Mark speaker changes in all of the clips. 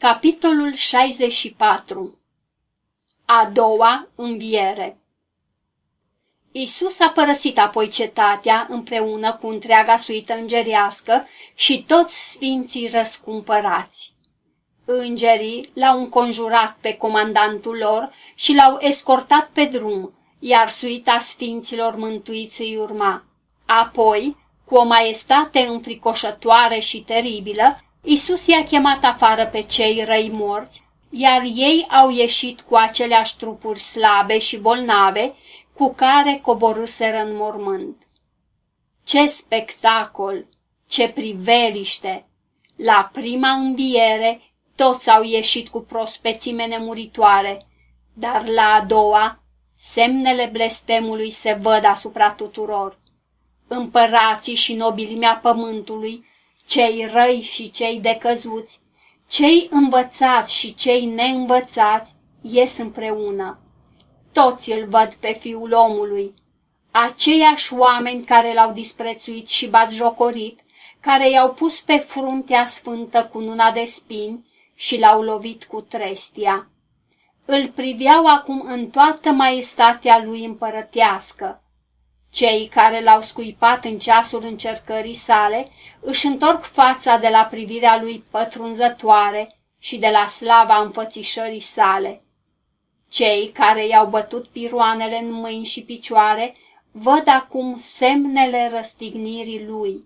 Speaker 1: Capitolul 64 A doua înviere Isus a părăsit apoi cetatea împreună cu întreaga suită îngerească și toți sfinții răscumpărați. Îngerii l-au înconjurat pe comandantul lor și l-au escortat pe drum, iar suita sfinților mântuiți îi urma. Apoi, cu o maestate înfricoșătoare și teribilă, Isus i-a chemat afară pe cei răi morți, iar ei au ieșit cu aceleași trupuri slabe și bolnave cu care coborâseră în mormânt. Ce spectacol! Ce priveliște! La prima înviere toți au ieșit cu prospețime nemuritoare, dar la a doua semnele blestemului se văd asupra tuturor. Împărații și nobilimea pământului cei răi și cei decăzuți, cei învățați și cei neînvățați ies împreună. Toți îl văd pe fiul omului, aceiași oameni care l-au disprețuit și batjocorit, care i-au pus pe fruntea sfântă cu nuna de spini și l-au lovit cu trestia. Îl priveau acum în toată maestatea lui împărătească cei care l-au scuipat în ceasul încercării sale își întorc fața de la privirea lui pătrunzătoare și de la slava înfățișării sale. Cei care i-au bătut piroanele în mâini și picioare văd acum semnele răstignirii lui.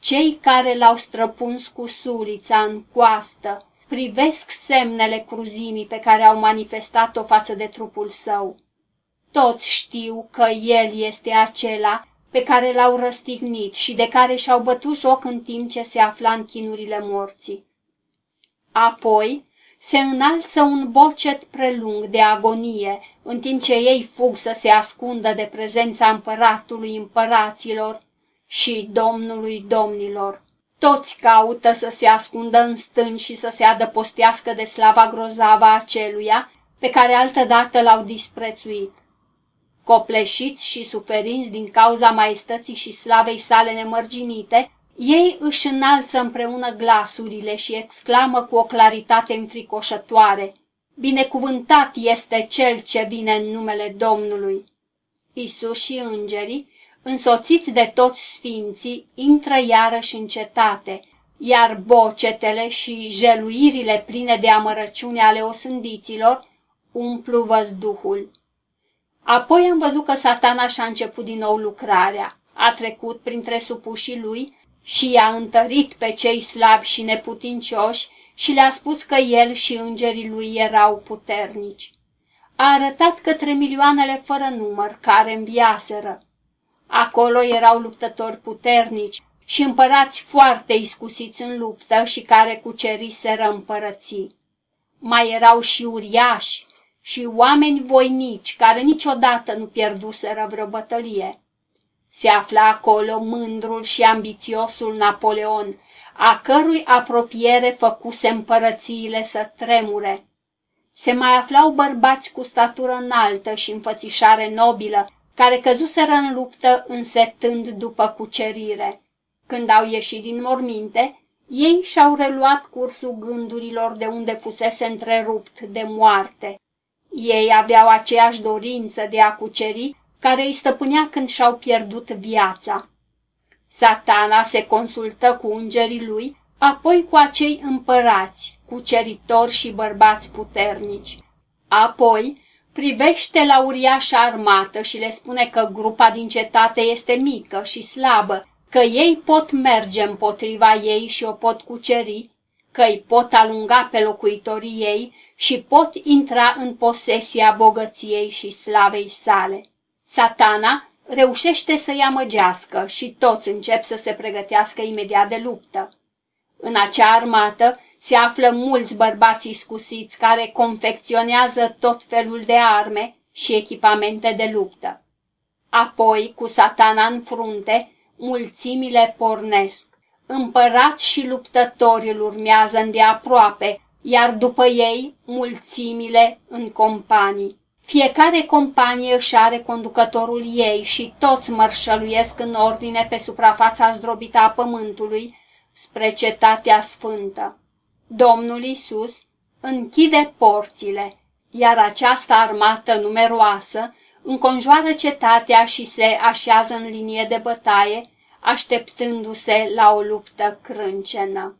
Speaker 1: Cei care l-au străpuns cu sulița în coastă privesc semnele cruzimii pe care au manifestat-o față de trupul său. Toți știu că el este acela pe care l-au răstignit și de care și-au bătut joc în timp ce se afla în chinurile morții. Apoi se înalță un bocet prelung de agonie, în timp ce ei fug să se ascundă de prezența împăratului împăraților și domnului domnilor. Toți caută să se ascundă în stânci și să se adăpostească de slava grozavă a aceluia pe care altădată l-au disprețuit copleșiți și suferinți din cauza maestății și slavei sale nemărginite, ei își înalță împreună glasurile și exclamă cu o claritate înfricoșătoare, Binecuvântat este Cel ce vine în numele Domnului. Isus și îngerii, însoțiți de toți sfinții, intră iarăși în cetate, iar bocetele și jeluirile pline de amărăciune ale osândiților umplu văzduhul. Apoi am văzut că satana și-a început din nou lucrarea. A trecut printre supușii lui și i-a întărit pe cei slabi și neputincioși și le-a spus că el și îngerii lui erau puternici. A arătat către milioanele fără număr care înviaseră. Acolo erau luptători puternici și împărați foarte iscusiți în luptă și care cuceriseră împărății. Mai erau și uriași, și oameni voinici care niciodată nu pierduseră vreo bătălie. Se afla acolo mândrul și ambițiosul Napoleon, a cărui apropiere făcuse împărățiile să tremure. Se mai aflau bărbați cu statură înaltă și înfățișare nobilă, care căzuseră în luptă însetând după cucerire. Când au ieșit din morminte, ei și-au reluat cursul gândurilor de unde fusese întrerupt de moarte. Ei aveau aceeași dorință de a cuceri care îi stăpânea când și-au pierdut viața. Satana se consultă cu îngerii lui, apoi cu acei împărați, cuceritori și bărbați puternici. Apoi privește la uriașa armată și le spune că grupa din cetate este mică și slabă, că ei pot merge împotriva ei și o pot cuceri, că îi pot alunga pe locuitorii ei și pot intra în posesia bogăției și slavei sale. Satana reușește să-i amăgească și toți încep să se pregătească imediat de luptă. În acea armată se află mulți bărbați iscusiți care confecționează tot felul de arme și echipamente de luptă. Apoi, cu satana în frunte, mulțimile pornesc. Împărați și luptători îl urmează îndeaproape, iar după ei mulțimile în companii. Fiecare companie își are conducătorul ei și toți mărșăluiesc în ordine pe suprafața zdrobită a pământului spre cetatea sfântă. Domnul Isus închide porțile, iar această armată numeroasă înconjoară cetatea și se așează în linie de bătaie, așteptându-se la o luptă crâncenă.